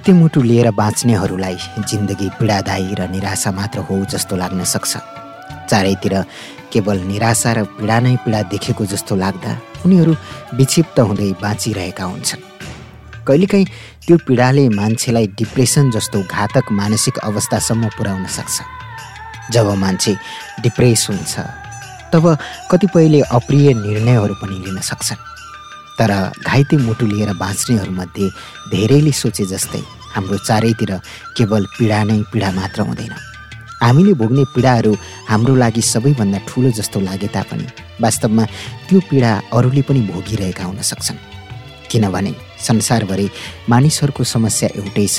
घाइते मुटु लिएर बाँच्नेहरूलाई जिन्दगी पीडादायी र निराशा मात्र हो जस्तो लाग्न सक्छ। चारैतिर केवल निराशा र पीडा नै पीडा देखेको जस्तो लाग्दा उनीहरू विक्षिप्त हुँदै बाँचिरहेका हुन्छन्। कहिलेकाहीँ त्यो पीडाले मान्छेलाई डिप्रेसन जस्तो घातक मानसिक अवस्थासम्म पुर्याउन सक्छ। जब मान्छे डिप्रेस हुन्छ तब कतिपयले अप्रिय निर्णयहरू पनि लिन सक्छन्। तर घाइते मुटु लिएर बाँच्नेहरूमध्ये धेरैले सोचे जस्तै हाम्रो चारैतिर केवल पीडा नै पीडा मात्र हुँदैन। हामीले भोग्ने पीडाहरू हाम्रो लागि सबैभन्दा ठुलो जस्तो लागे तापनि वास्तवमा त्यो पीडा अरूले पनि भोगिरहेका हुन सक्छन्। किनभने संसारभरि मानिसहरूको समस्या एउटै छ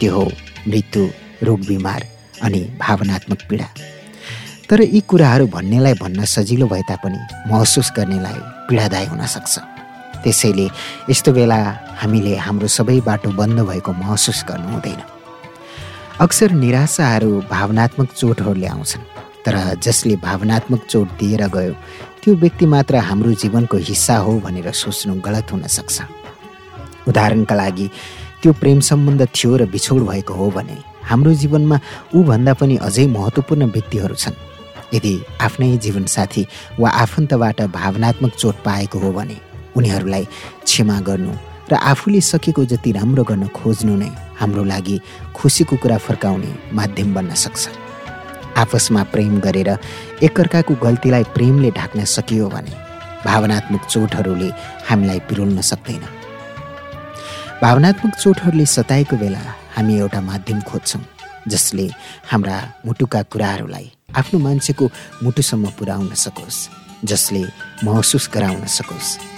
त्यो हो मृत्यु रोग बिमार अनि भावनात्मक पीडा। तर यी कुराहरू भन्नेलाई भन्न सजिलो भए तापनि महसुस गर्नेलाई पीडादायी हुन सक्छ। त्यसैले यस्तो बेला हामीले हाम्रो सबै बाटो बन्द भएको महसुस गर्नु हुँदैन। अक्सर निराशाहरू भावनात्मक चोटहरूले आउँछन् तर जसले भावनात्मक चोट दिएर गयो त्यो व्यक्ति मात्र हाम्रो जीवनको हिस्सा हो भनेर सोच्नु गलत हुन सक्छ। उदाहरणका लागि त्यो प्रेम सम्बन्ध थियो र बिछोड भएको हो भने हाम्रो जीवनमा ऊभन्दा पनि अझै महत्त्वपूर्ण व्यक्तिहरू छन्। यदि आफ्नै जीवनसाथी वा आफन्तबाट भावनात्मक चोट पाएको हो भने उनीहरूलाई क्षमा गर्नु र आफूले सकेको जति राम्रो गर्न खोज्नु नै हाम्रो लागि खुसीको कुरा फर्काउने माध्यम बन्न सक्छ। आपसमा प्रेम गरेर एकअर्काको गल्तीलाई प्रेमले ढाक्न सकियो भने भावनात्मक चोटहरूले हामीलाई पिरोल्न सक्दैन। भावनात्मक चोटहरूले सताएको बेला हामी एउटा माध्यम खोज्छौँ जसले हाम्रा मुटुका कुराहरूलाई आफ्नो मान्छेको मुटुसम्म पुर्याउन सकोस् जसले महसुस गराउन सकोस्।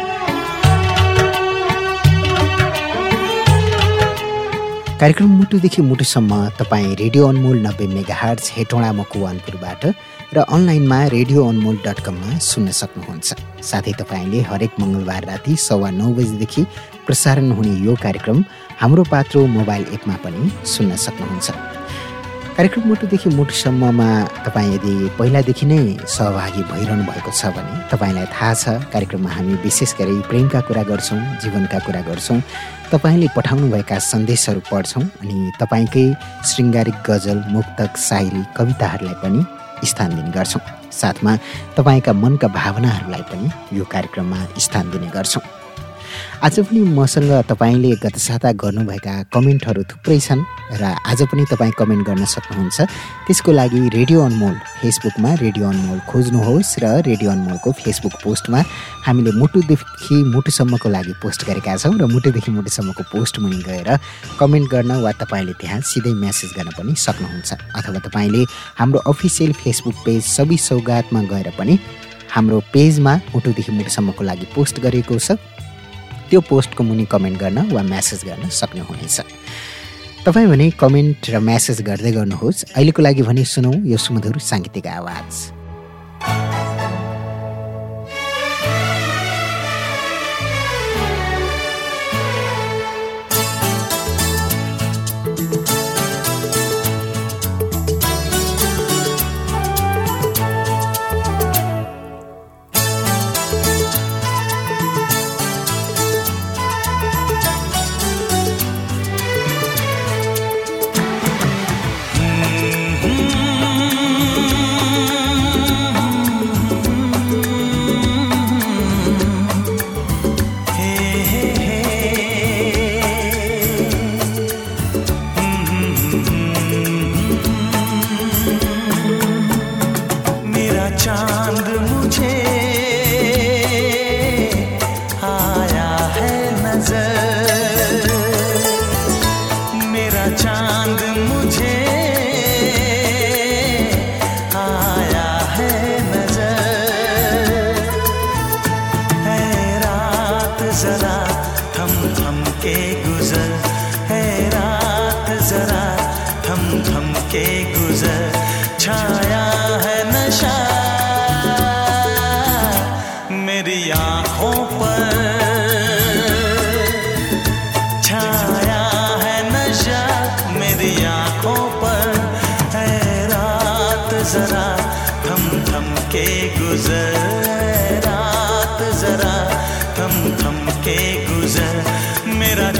कार्यक्रम मुटुदेखि मुटुसम्म तपाईँ रेडियो अनमोल नब्बे मेगा हार्च हेटौँडा मकुवानपुरबाट र अनलाइनमा रेडियो अनमोल डट कममा सुन्न सक्नुहुन्छ। साथै तपाईँले हरेक मङ्गलबार राति सवा नौ बजीदेखि प्रसारण हुने यो कार्यक्रम हाम्रो पात्रो मोबाइल एपमा पनि सुन्न सक्नुहुन्छ। कार्यक्रम मुटुदेखि मुटुसम्ममा तपाईँ यदि पहिलादेखि नै सहभागी भइरहनु भएको छ भने तपाईँलाई थाहा छ कार्यक्रममा हामी विशेष गरी प्रेमका कुरा गर्छौँ जीवनका कुरा गर्छौँ तपाईँले पठाउनुभएका सन्देशहरू पढ्छौँ अनि तपाईँकै शृङ्गारिक गजल मुक्तक सायरी कविताहरूलाई पनि स्थान दिने गर्छौँ। साथमा तपाईँका मनका भावनाहरूलाई पनि यो कार्यक्रममा स्थान दिने गर्छौँ। आज पनि मसँग तपाईँले गत साता गर्नुभएका कमेन्टहरू थुप्रै छन् र आज पनि तपाईँ कमेन्ट गर्न सक्नुहुन्छ। त्यसको लागि रेडियो अनमोल फेसबुकमा रेडियो अनमोल खोज्नुहोस् र रेडियो अनमोलको फेसबुक पोस्टमा हामीले मुटुदेखि मुटुसम्मको लागि पोस्ट गरेका छौँ र मुटुदेखि मुटुसम्मको पोस्ट मुनि गएर कमेन्ट गर्न वा तपाईँले त्यहाँ सिधै म्यासेज गर्न पनि सक्नुहुन्छ। अथवा तपाईँले हाम्रो अफिसियल फेसबुक पेज सबै सौगातमा गएर पनि हाम्रो पेजमा मुटुदेखि मुटुसम्मको लागि पोस्ट गरेको छ। त्यो पोस्टको मुनि कमेन्ट गर्न वा म्यासेज गर्न सक्नुहुनेछ तपाईँ भने कमेन्ट र म्यासेज गर्दै गर्नुहोस्। अहिलेको लागि भने सुनौ यो सुमधुर साङ्गीतिक आवाज।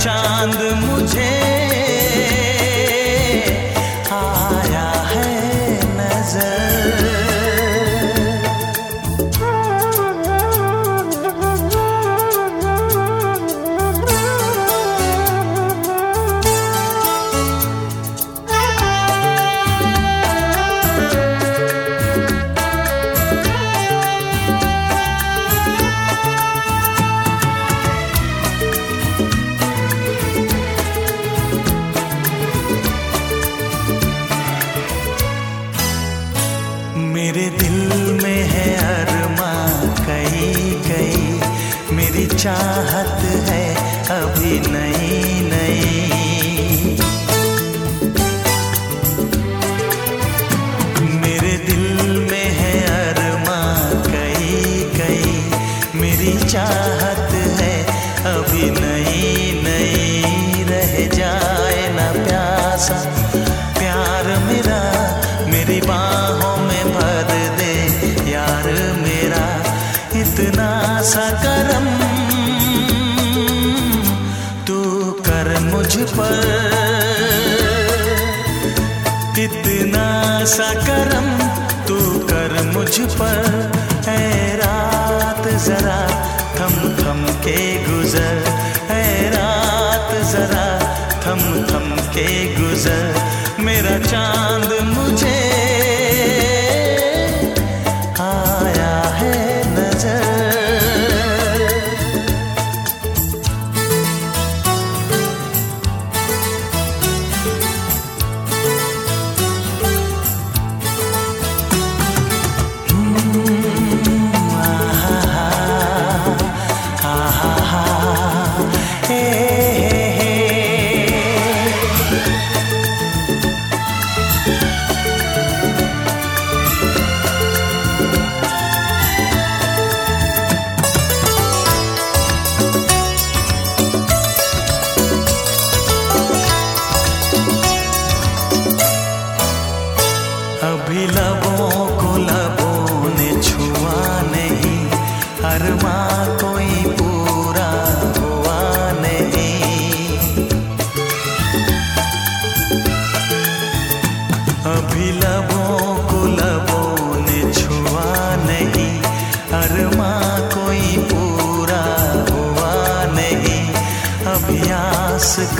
चाँद मुझे मुझ पर। इतना सा करम तू कर मुझ पर। है रात जरा थम थम के गुजर।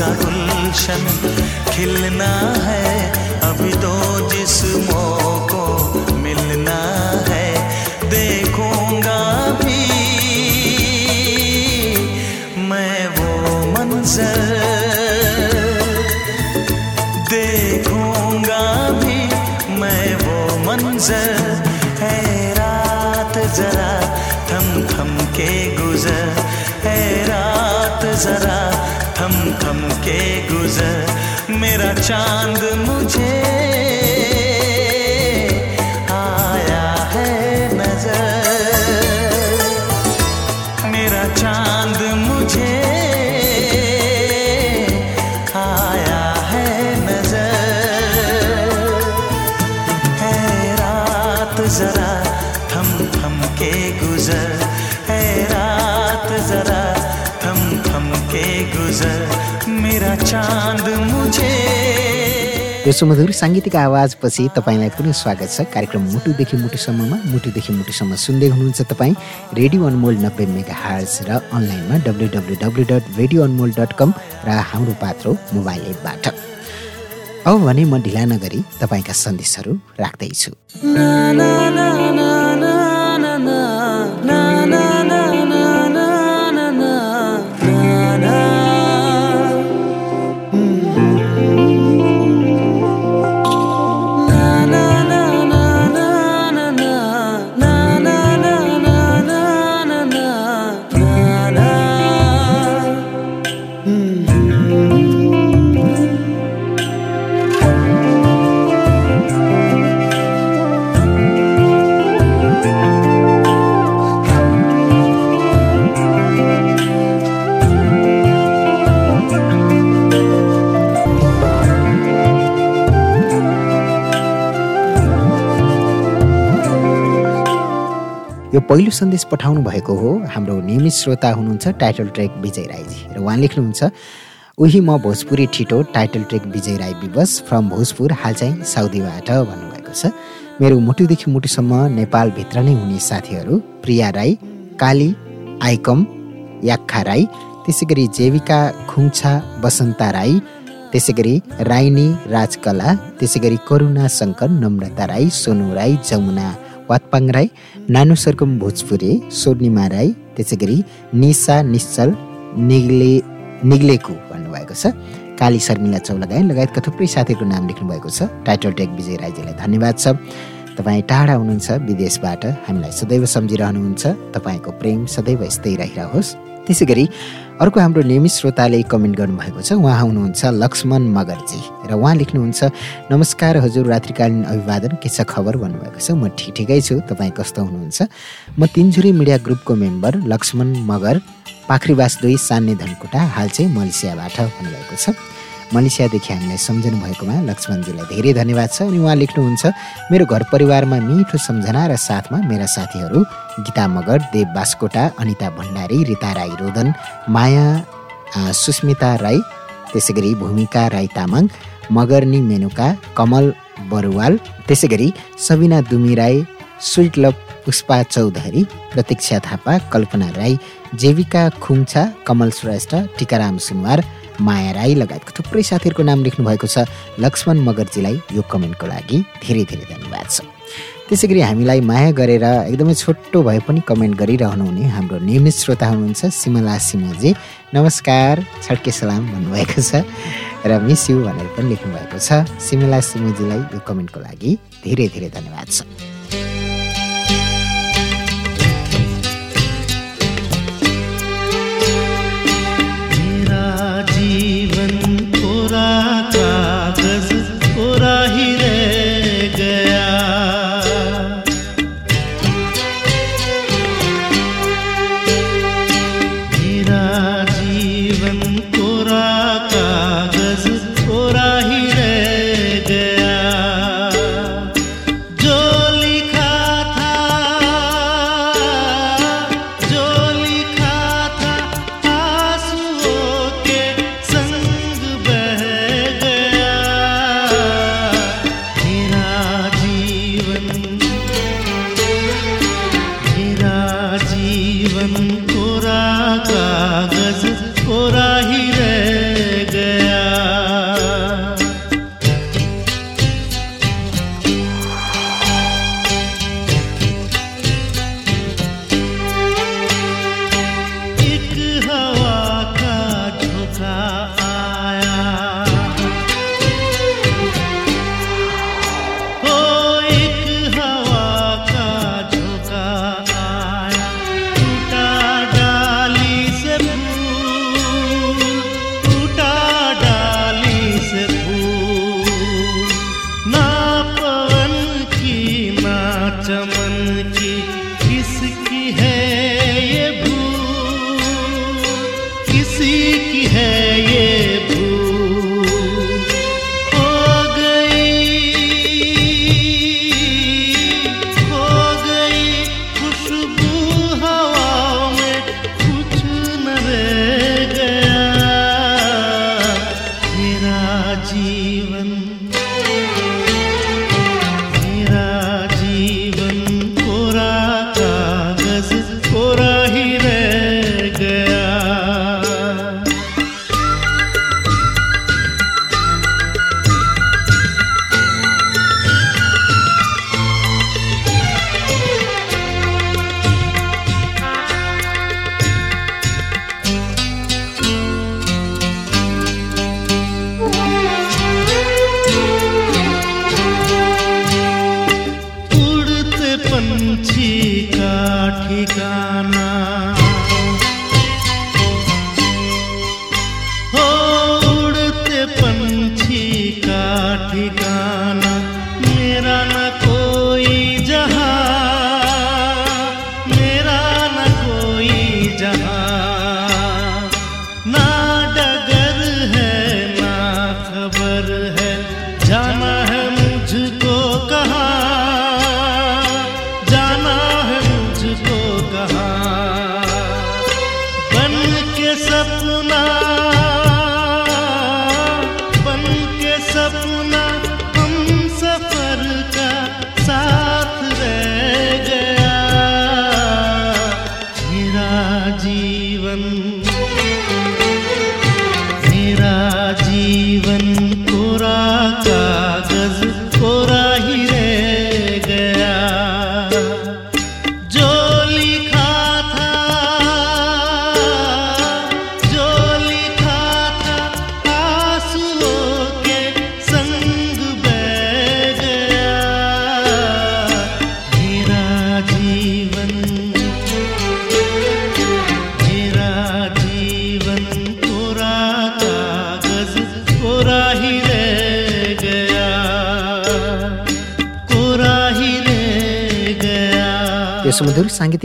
का गुलशन खिलना है। अभी तो जिस्मों को मिलना है। देखूँगा भी। मैं वो मंजर। देखूँगा भी मैं वो मंजर। है रात जरा थम थम के गुजर। है रात जरा थम थम के गुजर मेरा चाँद मुझे मेरा चांद मुझे। यो सुमधुर साङ्गीतिक आवाजपछि तपाईँलाई पुनः स्वागत छ। कार्यक्रम मुटुदेखि मुटुसम्ममा मुटुदेखि मुटुसम्म सुन्दै हुनुहुन्छ तपाईँ रेडियो अनमोल नब्बे मेगा हार्स र अनलाइनमा W W W dot radio Anmol dot com र हाम्रो पात्रो मोबाइल एपबाट। अब भने म ढिला नगरी तपाईँका सन्देशहरू राख्दैछु। पहिलो सन्देश पठाउनु भएको हो। हाम्रो नियमित श्रोता हुनुहुन्छ टाइटल ट्रेक विजय राईजी र उहाँ लेख्नुहुन्छ उही म भोजपुरी ठिटो टाइटल ट्रेक विजय राई विवश फ्रम भोजपुर हाल चाहिँ साउदीबाट भन्नुभएको छ। मेरो मुटुदेखि मुटुसम्म नेपालभित्र नै हुने साथीहरू प्रिया राई काली आइकम याक्खा राई त्यसै गरी जेविका खुङछा बसन्ता राई त्यसै गरी राइनी राजकला त्यसै गरी करुणा शङ्कर नम्रता राई सोनु राई जमुना वातपाङ राई नानु सरकुम भोजपुरे स्वर्णिमा राई त्यसै गरी निसा निश्चल निग्ले निग्लेकु भन्नुभएको छ। काली शर्मिला चौलगाई लगायतका थुप्रै साथीहरूको नाम लेख्नुभएको छ। टाइटल टेक विजय राईजीलाई धन्यवाद छ। तपाईँ टाढा हुनुहुन्छ विदेशबाट हामीलाई सदैव सम्झिरहनुहुन्छ। तपाईँको प्रेम सदैव यस्तै रहिरहोस्। त्यसै गरी अर्को हाम्रो नियमित श्रोताले कमेन्ट गर्नुभएको छ। उहाँ हुनुहुन्छ लक्ष्मण मगरजी र उहाँ लेख्नुहुन्छ नमस्कार हजुर रात्रिकालीन अभिवादन के छ खबर? भन्नुभएको छ। म ठिक ठिकै छु तपाईँ कस्तो हुनुहुन्छ? म तिनझुरी मिडिया ग्रुपको मेम्बर लक्ष्मण मगर पाखरीवास दुई सान्ने धनकुटा हाल चाहिँ मलेसियाबाट भन्नुभएको छ। मलेसियादेखि हामीलाई सम्झनु भएकोमा लक्ष्मणजीलाई धेरै धन्यवाद छ अनि उहाँ लेख्नुहुन्छ मेरो घर परिवारमा मिठो सम्झना र साथमा मेरा साथीहरू गीता मगर देव बास्कोटा अनिता भण्डारी रिता राई रोदन माया सुस्मिता राई त्यसै गरी भूमिका राई तामाङ मगर्नी मेनुका कमल बरुवाल त्यसै गरी सबिना दुमी राई स्विट लभ पुष्पा चौधरी प्रतीक्षा थापा कल्पना राई जेविका खुङछा कमल श्रेष्ठ टिकाराम सुनवार माया राई लगायतका थुप्रै साथीहरूको नाम लेख्नु भएको छ। लक्ष्मण मगरजीलाई यो कमेन्टको लागि धेरै धेरै धन्यवाद छ। त्यसै गरी हामीलाई माया गरेर एकदमै छोटो भए पनि कमेन्ट गरिरहनुहुने हाम्रो नियमित श्रोता हुनुहुन्छ सिमला सिमजी। नमस्कार छड्के सलाम भन्नुभएको छ र मिस यु भनेर पनि लेख्नु भएको छ। सिमला सिमजीलाई यो कमेन्टको लागि धेरै धेरै धन्यवाद छ। जीवन कोरा कागज़ कोरा ही रह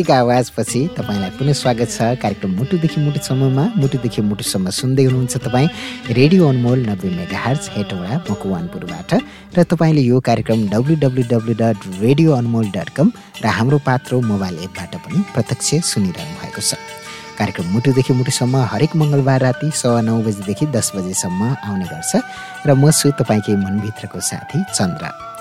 साङ्गीतिक आवाजपछि तपाईँलाई पुनः स्वागत छ। कार्यक्रम मुटुदेखि मुटुसम्ममा मुटुदेखि मुटुसम्म सुन्दै हुनुहुन्छ तपाईँ रेडियो अनमोल नब्बे मेगा हर्च हेटौँडा मकुवानपुरबाट। र तपाईँले यो कार्यक्रम W dot radio Anmol dot com र हाम्रो पात्रो मोबाइल एपबाट पनि प्रत्यक्ष सुनिरहनु भएको छ। कार्यक्रम मुटुदेखि मुटुसम्म हरेक मङ्गलबार राति सवा नौ बजीदेखि दस बजेसम्म आउने गर्छ। र म छु तपाईँकै मनभित्रको साथी चन्द्र।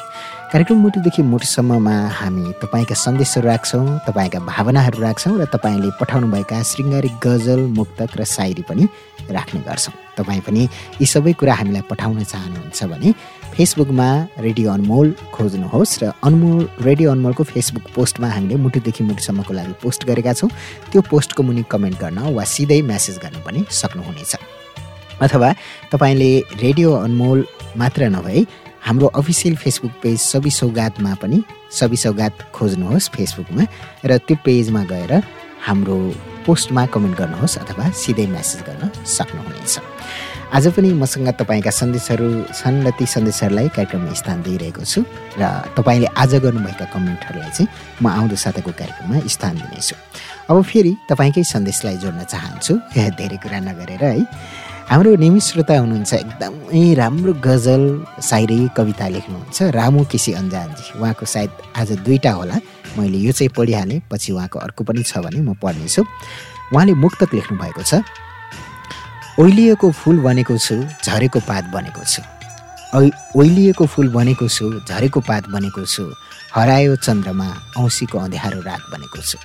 कार्यक्रम मुटुदेखि मुटुसम्ममा हामी तपाईँका सन्देशहरू राख्छौँ तपाईँका भावनाहरू राख्छौँ र तपाईँले पठाउनुभएका शृङ्गारिक गजल मुक्तक र सायरी पनि राख्ने गर्छौँ। तपाईँ पनि यी सबै कुरा हामीलाई पठाउन चाहनुहुन्छ भने फेसबुकमा रेडियो अनमोल खोज्नुहोस् र अनमोल रेडियो अनमोलको फेसबुक पोस्टमा हामीले मुटुदेखि मुटुसम्मको लागि पोस्ट गरेका छौँ। त्यो पोस्टको मुनि कमेन्ट गर्न वा सिधै म्यासेज गर्न पनि सक्नुहुनेछ। अथवा तपाईँले रेडियो अनमोल मात्र नभई हाम्रो अफिसियल फेसबुक पेज सबि सौगातमा पनि सबि सौगात खोज्नुहोस् फेसबुकमा र त्यो पेजमा गएर हाम्रो पोस्टमा कमेन्ट गर्नुहोस् अथवा सिधै म्यासेज गर्न सक्नुहुनेछ। आज पनि मसँग तपाईँका सन्देशहरू छन् र ती सन्देशहरूलाई कार्यक्रममा स्थान दिइरहेको छु र तपाईँले आज गर्नुभएका कमेन्टहरूलाई चाहिँ म आउँदो साताको कार्यक्रममा स्थान दिनेछु। अब फेरि तपाईँकै सन्देशलाई जोड्न चाहन्छु। धेरै कुरा नगरेर है। हाम्रो नियमित श्रोता हुनुहुन्छ एकदमै राम्रो गजल सायरी कविता लेख्नुहुन्छ। रामु केसी अन्जानजी उहाँको सायद आज दुईवटा होला। मैले यो चाहिँ पढिहालेँ पछि उहाँको अर्को पनि छ भने म पढ्नेछु। उहाँले मुक्तक लेख्नु भएको छ ओइलिएको फुल बनेको छु झरेको पात बनेको छु। ओइलिएको फुल बनेको छु झरेको पात बनेको छु। हरायो चन्द्रमा औँसीको अँध्यारो रात बनेको छु।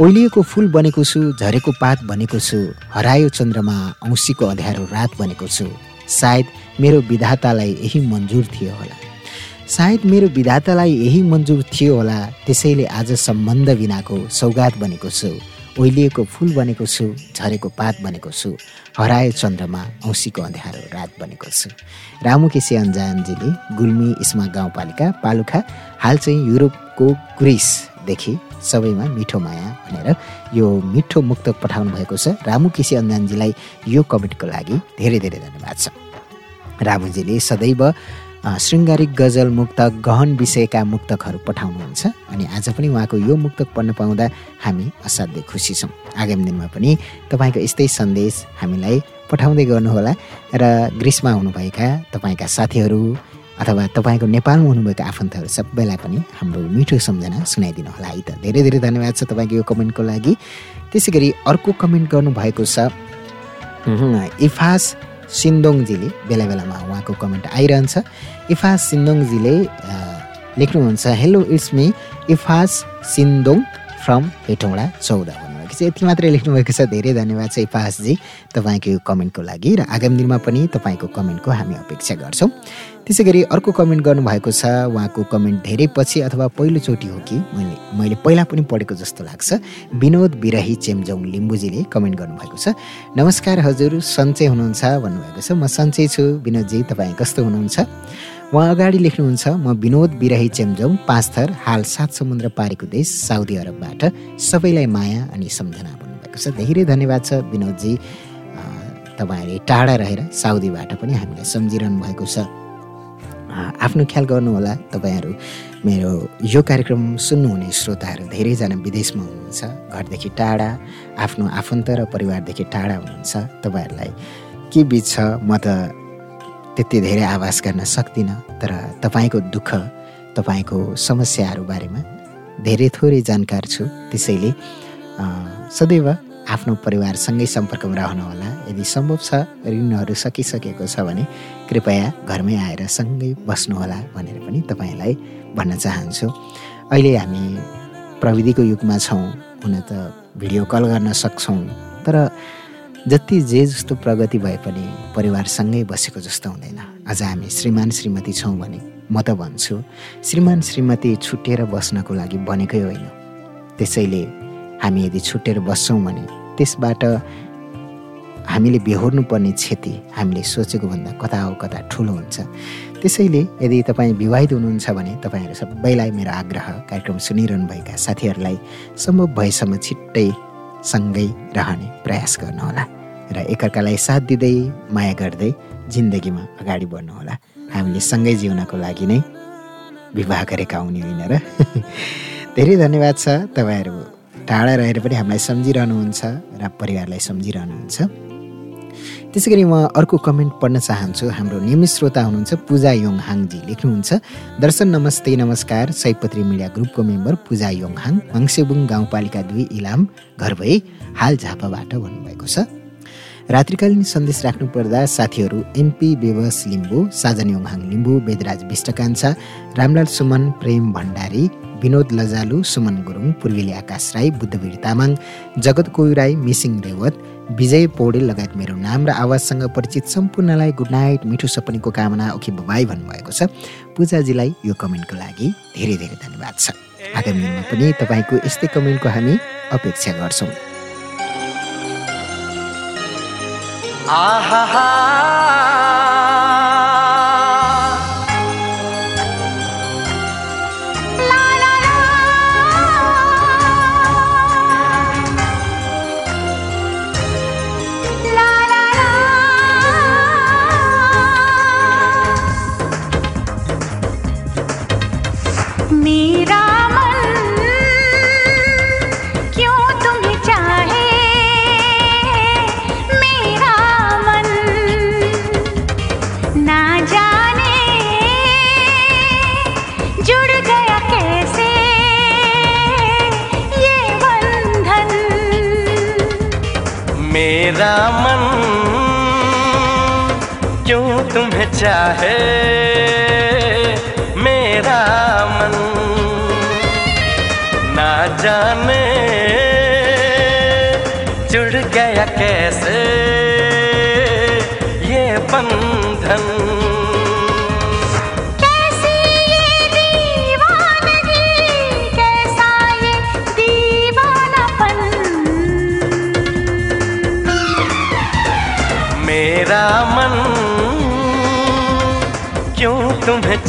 ओइलिएको फुल बनेको छु झरेको पात बनेको छु हरायो चन्द्रमा औँसीको अँध्यारो रात बनेको छु। सायद मेरो विधातालाई यही मन्जुर थियो होला। सायद मेरो विधातालाई यही मन्जुर थियो होला त्यसैले आज सम्बन्ध बिनाको सौगात बनेको छु। ओइलिएको फुल बनेको छु झरेको पात बनेको छु हरायो चन्द्रमा औँसीको अँध्यारो रात बनेको छु। रामु केसी अन्जानजीले गुल्मी इस्मा गाउँपालिका पालुखा हाल चाहिँ युरोपको ग्रिसदेखि सबैमा मिठो माया भनेर यो मिठो मुक्त पठाउनु भएको छ। रामु केसी अन्जानजीलाई यो कमेन्टको लागि धेरै धेरै धन्यवाद छ। रामुजीले सदैव शृङ्गारिक गजल मुक्त गहन विषयका मुक्तकहरू पठाउनुहुन्छ अनि आज पनि उहाँको यो मुक्तक पढ्न पाउँदा हामी असाध्यै खुसी छौँ। आगामी दिनमा पनि तपाईँको यस्तै सन्देश हामीलाई पठाउँदै गर्नुहोला र ग्रीष्मा हुनुभएका तपाईँका साथीहरू अथवा तपाईँको नेपालमा हुनुभएका आफन्तहरू सबैलाई पनि हाम्रो मिठो सम्झना सुनाइदिनु होला। है त धेरै धेरै धन्यवाद छ तपाईँको यो कमेन्टको लागि। त्यसै गरी अर्को कमेन्ट गर्नुभएको छ इफास सिन्दोङजीले बेला बेलामा उहाँको कमेन्ट आइरहन्छ। इफास सिन्दोङजीले लेख्नुहुन्छ hello it's me Ifas Sindong from Hetauda चौध। भन्नुभएको छ यति मात्रै लेख्नुभएको छ। धेरै धन्यवाद छ इफासजी तपाईँको यो कमेन्टको लागि र आगामी दिनमा पनि तपाईँको कमेन्टको हामी अपेक्षा गर्छौँ। त्यसै गरी अर्को कमेन्ट गर्नुभएको छ। उहाँको कमेन्ट धेरै पछि अथवा पहिलोचोटि हो कि मैले मैले पहिला पनि पढेको जस्तो लाग्छ। विनोद बिरही चेम्जोङ लिम्बुजीले कमेन्ट गर्नुभएको छ। नमस्कार हजुर सन्चै हुनुहुन्छ भन्नुभएको छ। म सन्चै छु। विनोदजी तपाईँ कस्तो हुनुहुन्छ? उहाँ अगाडि लेख्नुहुन्छ म विनोद बिरही पाँच थर हाल सात समुद्र पारेको देश साउदी अरबबाट। सबैलाई माया अनि सम्झना भन्नुभएको छ। धेरै धन्यवाद छ विनोदजी। तपाईँहरूले टाढा रहेर साउदीबाट पनि हामीलाई सम्झिरहनु भएको छ। आफ्नो ख्याल गर्नुहोला तपाईँहरू मेरो यो कार्यक्रम सुन्नुहुने श्रोताहरू धेरैजना विदेशमा हुनुहुन्छ। घरदेखि टाढा आफ्नो आफन्त र परिवारदेखि टाढा हुनुहुन्छ। तपाईँहरूलाई के बिच छ? म त त्यति धेरै आवाज गर्न सक्दिनँ तर तपाईँको दुःख तपाईँको समस्याहरू बारेमा धेरै थोरै जानकार छु। त्यसैले सदैव आफ्नो परिवारसँगै सम्पर्कमा रहनुहोला। यदि सम्भव छ ऋणहरू सकिसकेको छ भने कृपया घरमै आएर सँगै बस्नुहोला भनेर पनि तपाईँलाई भन्न चाहन्छु। अहिले हामी प्रविधिको युगमा छौँ हुन त भिडियो कल गर्न सक्छौँ तर जति जे जस्तो प्रगति भए पनि परिवारसँगै बसेको जस्तो हुँदैन। अझ हामी श्रीमान श्रीमती छौँ भने म त भन्छु श्रीमान श्रीमती छुट्टिएर बस्नको लागि बनेकै होइन। त्यसैले हामी यदि छुट्टेर बस्छौँ भने त्यसबाट हामीले बेहोर्नु पर्ने क्षति हामीले सोचेको भन्दा कता हो कता ठुलो हुन्छ। त्यसैले यदि तपाईँ विवाहित हुनुहुन्छ भने तपाईँहरू सबैलाई मेरो आग्रह कार्यक्रम सुनिरहनुभएका साथीहरूलाई सम्भव भएसम्म छिट्टै सँगै रहने प्रयास गर्नुहोला। र एकअर्कालाई साथ दिँदै माया गर्दै जिन्दगीमा अगाडि बढ्नुहोला। हामीले सँगै जिउनको लागि नै विवाह गरेका हुने होइन र? धेरै धन्यवाद छ तपाईँहरू टाढा रहेर पनि हामीलाई सम्झिरहनुहुन्छ र परिवारलाई सम्झिरहनुहुन्छ। त्यसै गरी म अर्को कमेन्ट पढ्न चाहन्छु। हाम्रो नियमित श्रोता हुनुहुन्छ पूजा योङहाङजी। लेख्नुहुन्छ दर्शन नमस्ते नमस्कार सयपत्री मिडिया ग्रुपको मेम्बर पूजा योङहाङ मङ्सेबुङ गाउँपालिका दुई इलाम घर भए हाल झापाबाट भन्नुभएको छ। रात्रिकालीन सन्देश राख्नुपर्दा साथीहरू एमपी बेवस लिम्बू साजन योङहाङ लिम्बू वेदराज विष्टकान्छा रामलाल सुमन प्रेम भण्डारी विनोद लजालु सुमन गुरुङ पूर्वेली आकाश राई बुद्धवीर तामाङ जगत कोयु राई मिसिङ रेवत विजय पौडेल लगायत मेरो नाम र आवाजसँग परिचित सम्पूर्णलाई गुड नाइट मिठो सपनीको कामना ओके बबाई भन्नुभएको छ। पूजाजीलाई यो कमेन्टको लागि धेरै धेरै धन्यवाद छ। आगामी दिनमा पनि तपाईँको यस्तै कमेन्टको हामी अपेक्षा गर्छौँ। मेरा मेरा मन क्यों तुम्हें चाहे मेरा मन? ना जाने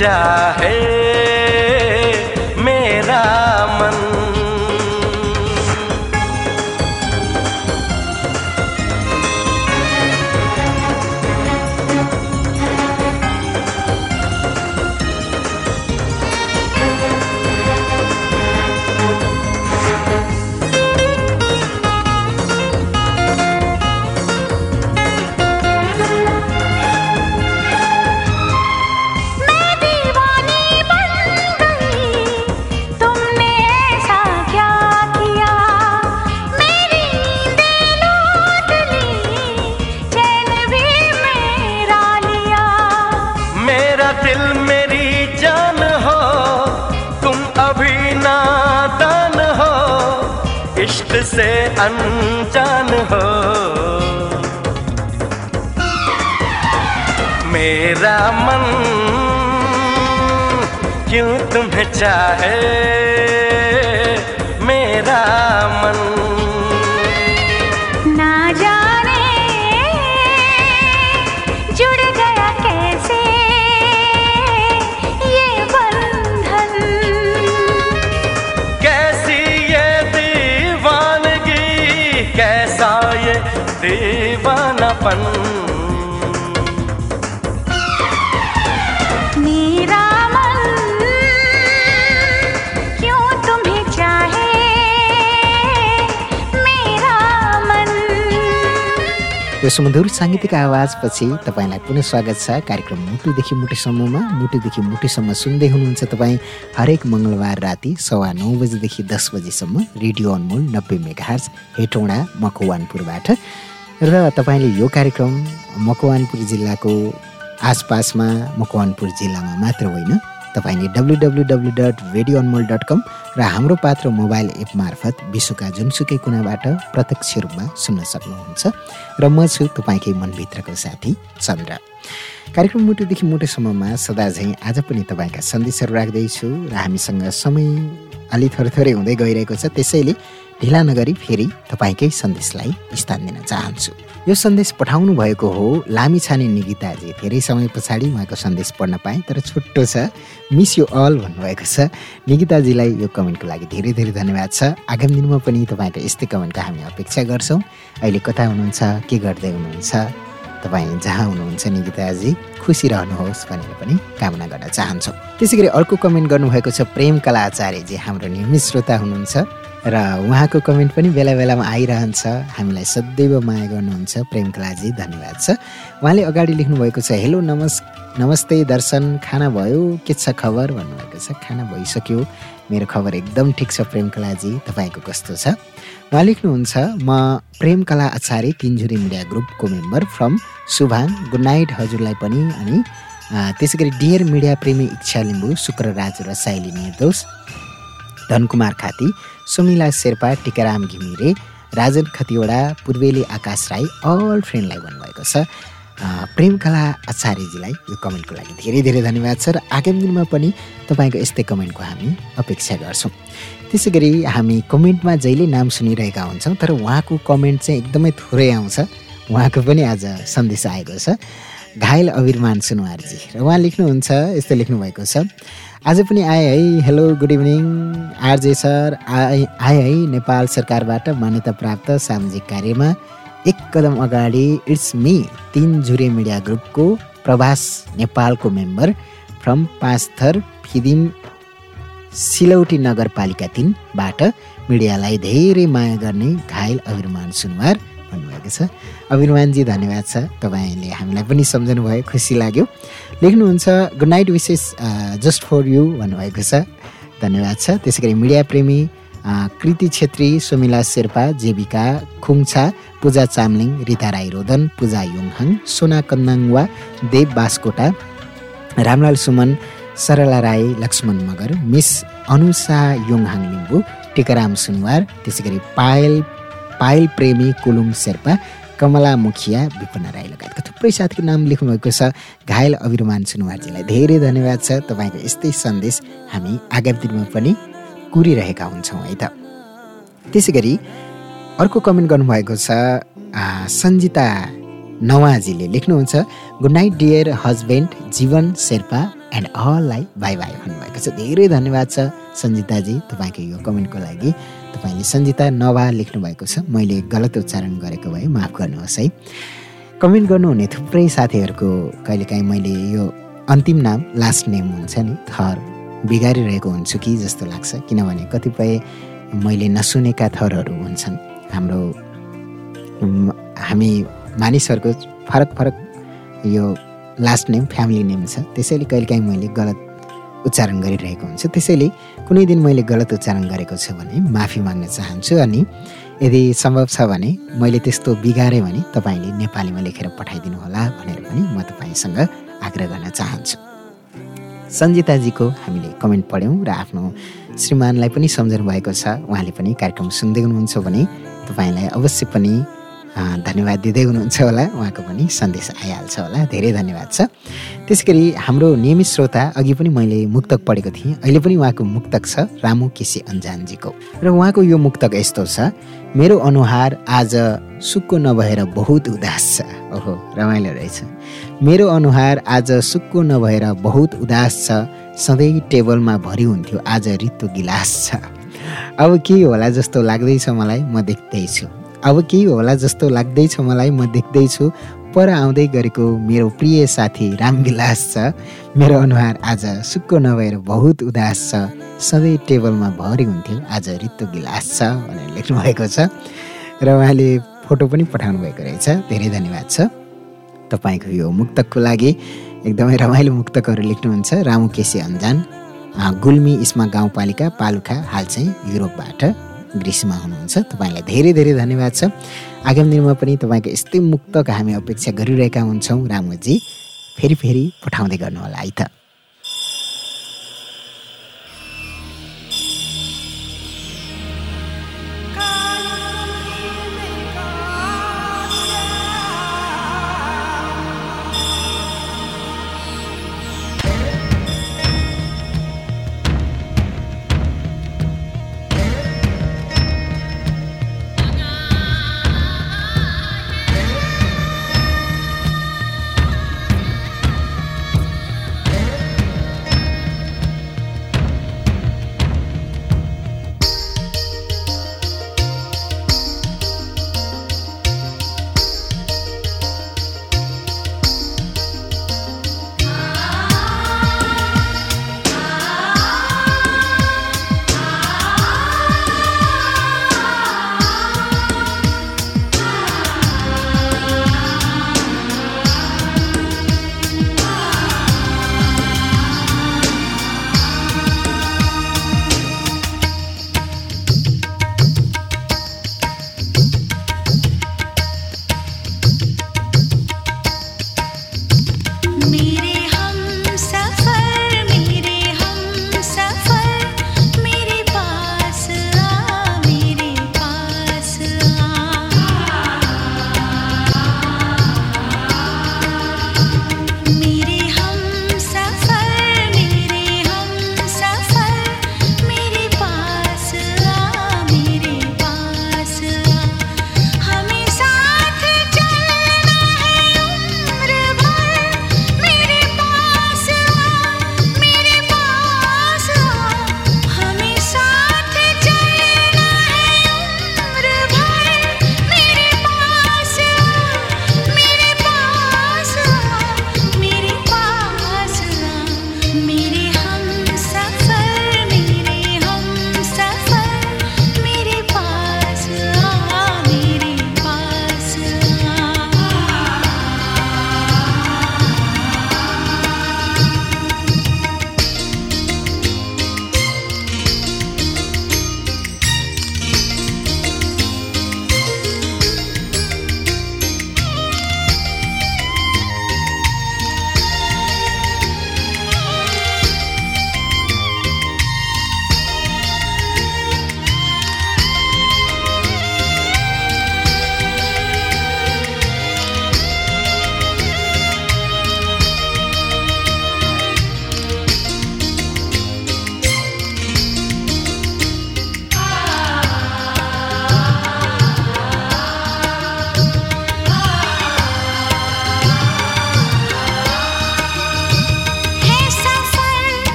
तुम्हें चाहे दिल मेरी जान हो, तुम अभी नादान हो, इश्क से अनजान हो। मेरा मन क्यों तुम्हें चाहे? मेरा मन सुमधुर साङ्गीतिक आवाजपछि तपाईँलाई पुनः स्वागत छ कार्यक्रम मुटुदेखि मुटुसम्ममा। मुटुदेखि मुटुसम्म सुन्दै हुनुहुन्छ तपाईँ हरेक मङ्गलबार राति सवा नौ बजीदेखि दस बजीसम्म रेडियो अनमोल नब्बे मेगाहर्ज हेटौँडा मकवानपुरबाट। र तपाईँले यो कार्यक्रम मकवानपुर जिल्लाको आसपासमा मकवानपुर जिल्लामा मात्र होइन तपाईँले W W dot radio Anmol dot com र हाम्रो पात्र मोबाइल एप मार्फत विश्वका जुनसुकै कुनाबाट प्रत्यक्ष रूपमा सुन्न सक्नुहुन्छ र म छु तपाईँकै मनभित्रको साथी चन्द्र। कार्यक्रम मुटुदेखि मुटुसम्ममा सदा झैँ आज पनि तपाईँका सन्देशहरू राख्दैछु र हामीसँग समय अलि थोरै थोरै हुँदै गइरहेको छ। त्यसैले ढिला नगरी फेरि तपाईँकै सन्देशलाई स्थान दिन चाहन्छु। यो सन्देश पठाउनु भएको हो लामी छाने निगिताजी। धेरै समय पछाडि उहाँको सन्देश पढ्न पाएँ तर छुट्टो छ। मिस यु अल भन्नुभएको छ। निगिताजीलाई यो कमेन्टको लागि धेरै धेरै धन्यवाद छ। आगामी दिनमा पनि तपाईँको यस्तै कमेन्टको हामी अपेक्षा गर्छौँ। अहिले कता हुनुहुन्छ? के गर्दै हुनुहुन्छ? तपाईँ जहाँ हुनुहुन्छ निकिताजी खुसी रहनुहोस् भनेर पनि कामना गर्न चाहन्छौँ। त्यसै गरी अर्को कमेन्ट गर्नुभएको छ प्रेम कला आचार्यजी हाम्रो नियमित श्रोता हुनुहुन्छ। र उहाँको कमेन्ट पनि बेला बेलामा आइरहन्छ। हामीलाई सदैव माया गर्नुहुन्छ। प्रेम कलाजी धन्यवाद छ। उहाँले अगाडि लेख्नुभएको छ हेलो नमस् नमस्ते दर्शन खाना भयो? के छ खबर? भन्नुभएको छ खाना भइसक्यो। मेरो खबर एकदम ठिक छ प्रेम कलाजी तपाईँको कस्तो छ? उहाँ लेख्नुहुन्छ म प्रेम कला आचार्य तिनझुरी मिडिया ग्रुपको member from Subhang good night हजुरलाई पनि अनि त्यसै गरी डियर मिडिया प्रेमी इच्छा लिम्बू शुक्र राजु र साइली निर्दोष धनकुमार खाती सुमिला शेर्पा टिकाराम घिमिरे राजन खतिवडा पूर्वेली आकाश राई अल फ्रेन्डलाई भन्नुभएको छ। अ, प्रेम कला आचार्यजीलाई यो कमेन्टको लागि धेरै धेरै धन्यवाद छ र आगामी दिनमा पनि तपाईँको यस्तै कमेन्टको हामी अपेक्षा गर्छौँ। त्यसै गरी हामी कमेन्टमा जहिले नाम सुनिरहेका हुन्छौँ तर उहाँको कमेन्ट चाहिँ एकदमै थोरै आउँछ। उहाँको पनि आज सन्देश आएको छ। घायल अभिरमान सुनवारजी र उहाँ लेख्नुहुन्छ यस्तो लेख्नुभएको छ। आज पनि आए है। Hello good evening RJ sir आए आए है नेपाल सरकारबाट मान्यता प्राप्त सामाजिक कार्यमा। एक कदम अगाडि इट्स मी तिन झुरे मिडिया ग्रुपको प्रभास नेपालको मेम्बर फ्रम पाँचथर फिदिम सिलौटी नगरपालिका तिनबाट मिडियालाई धेरै माया गर्ने घायल अभिरमान सुनवार भन्नुभएको छ। अभिरमानजी धन्यवाद छ तपाईँले हामीलाई पनि सम्झनु भयो खुसी लाग्यो। लेख्नुहुन्छ good night Bishesh just for you भन्नुभएको छ। धन्यवाद छ त्यसै गरी मिडिया प्रेमी अ, कृति छेत्री सुमिला शेर्पा जेविका खुङछा पूजा चामलिङ रिता राई रोदन पूजा योङहाङ सोना कन्दाङवा देव बास्कोटा रामलाल सुमन सरला राई लक्ष्मण मगर मिस अनुषा योङहाङ लिम्बू टिकाराम सुनवार त्यसै गरी पायल पायल प्रेमी कुलुङ शेर्पा कमला मुखिया विपन्न राई लगायतका थुप्रै साथीको नाम लेख्नुभएको छ। घायल अभिरमान सुनवारजीलाई धेरै धन्यवाद छ। तपाईँको यस्तै सन्देश हामी आगामी दिनमा पनि कुरिरहेका हुन्छौँ है त। त्यसै गरी अर्को कमेन्ट गर्नुभएको छ सन्जिता नवाजीले लेख्नुहुन्छ good night dear husband Jeevan Sherpa and अललाई bye bye भन्नुभएको छ। धेरै धन्यवाद छ सन्जिताजी तपाईँको यो कमेन्टको लागि। तपाईँले सन्जिता नवा लेख्नुभएको छ। मैले गलत उच्चारण गरेको भए माफ गर्नुहोस् है। कमेन्ट गर्नुहुने थुप्रै साथीहरूको कहिलेकाहीँ मैले यो अन्तिम नाम लास्ट नेम हुन्छ नि थर बिगारिरहेको हुन्छु कि जस्तो लाग्छ। किनभने कतिपय मैले नसुनेका थरहरू हुन्छन्। हाम्रो हामी मानिसहरूको फरक फरक यो लास्ट नेम फ्यामिली नेम छ। त्यसैले कहिलेकाहीँ मैले गलत उच्चारण गरिरहेको हुन्छु। त्यसैले कुनै दिन मैले गलत उच्चारण गरेको छु भने माफी माग्न चाहन्छु अनि यदि सम्भव छ भने मैले त्यस्तो बिगारेँ भने तपाईँले नेपालीमा लेखेर पठाइदिनु होला भनेर पनि म तपाईँसँग आग्रह गर्न चाहन्छु। सन्जिताजीको हामीले कमेन्ट पढ्यौँ र आफ्नो श्रीमानलाई पनि सम्झनु भएको छ। उहाँले पनि कार्यक्रम सुन्दै हुनुहुन्छ भने तपाईँलाई अवश्य पनि धन्यवाद दिँदै हुनुहुन्छ होला। उहाँको पनि सन्देश आइहाल्छ होला। धेरै धन्यवाद छ। त्यसै गरी हाम्रो नियमित श्रोता अघि पनि मैले मुक्तक पढेको थिएँ। अहिले पनि उहाँको मुक्तक छ रामु केसी अन्जानजीको। र उहाँको यो मुक्तक यस्तो छ मेरो अनुहार आज सुक्को नभएर बहुत उदास छ। ओहो रमाइलो रहेछ। मेरो अनुहार आज सुक्को नभएर बहुत उदास छ सधैँ टेबलमा भरि हुन्थ्यो आज रित्तो गिलास छ। अब के होला जस्तो लाग्दैछ मलाई म देख्दैछु। अब केही होला जस्तो लाग्दैछ मलाई म देख्दैछु। पर आउँदै गरेको मेरो प्रिय साथी रामविलास छ। मेरो अनुहार आज सुक्को नभएर बहुत उदास छ। सधैँ टेबलमा भरि हुन्थ्यो। आज रित्तो गिलास छ भनेर लेख्नु भएको छ। र उहाँले फोटो पनि पठाउनु भएको रहेछ। धेरै धन्यवाद छ। तपाईँको यो मुक्तकको लागि एकदमै रमाइलो मुक्तकहरू लेख्नुहुन्छ रामु केसी अन्जान। गुल्मी इस्मा गाउँपालिका पालुखा हाल चाहिँ युरोपबाट। ग्रिसमा हुनुहुन्छ। तपाईँलाई धेरै धेरै धन्यवाद छ। आगामी दिनमा पनि तपाईँको यस्तै मुक्तक हामी अपेक्षा गरिरहेका हुन्छौँ। रामुजी फेरि फेरि पठाउँदै गर्नुहोला है त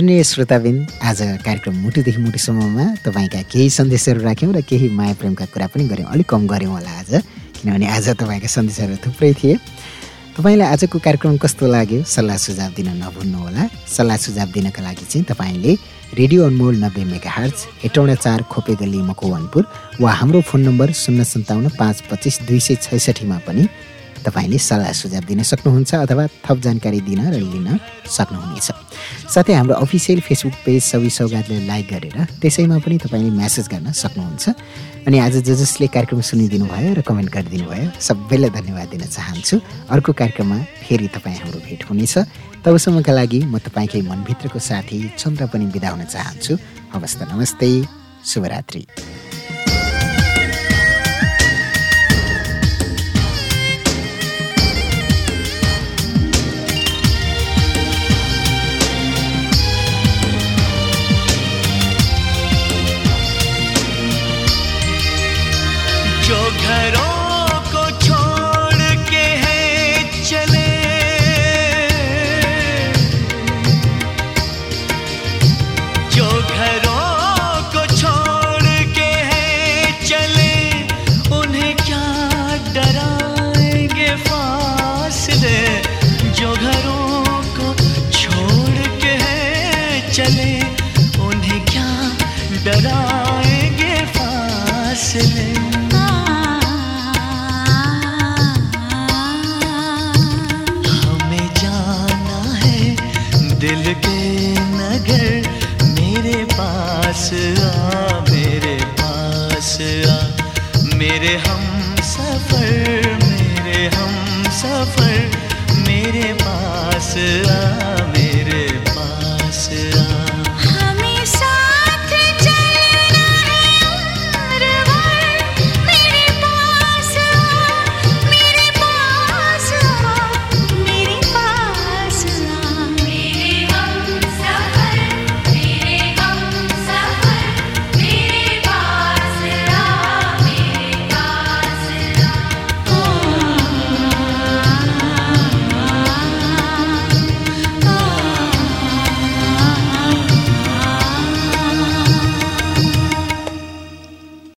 आदरणीय श्रोताबिन आज कार्यक्रम मुटुदेखि मुटुसम्ममा तपाईँका केही सन्देशहरू राख्यौँ र केही माया प्रेमका कुरा पनि गऱ्यौँ। अलिक कम गऱ्यौँ होला आज किनभने आज तपाईँका सन्देशहरू थुप्रै थिए। तपाईँलाई आजको कार्यक्रम कस्तो लाग्यो? सल्लाह सुझाव दिन नभुल्नुहोला सल्लाह सुझाव दिनका लागि चाहिँ तपाईँले रेडियो अनमोल नब्बे मेगा हर्च हेटौँडा चार खोपे गल्ली मकवानपुर वा हाम्रो फोन नम्बर शून्य सन्ताउन्न पाँच पच्चिस दुई सय छैसठीमा पनि तपाईँले सल्लाह सुझाव दिन सक्नुहुन्छ अथवा थप जानकारी दिन र लिन सक्नुहुनेछ। साथै हाम्रो अफिसियल फेसबुक पेज सबै सौगातले लाइक गरेर त्यसैमा पनि तपाईँले म्यासेज गर्न सक्नुहुन्छ। अनि आज ज जसले कार्यक्रम सुनिदिनु भयो र कमेन्ट गरिदिनु भयो सबैलाई धन्यवाद दिन चाहन्छु। अर्को कार्यक्रममा फेरि तपाईँ हाम्रो भेट हुनेछ। तबसम्मका लागि म तपाईँकै मनभित्रको साथी चन्द्र पनि बिदा हुन चाहन्छु। हवस् त नमस्ते शुभरात्रि।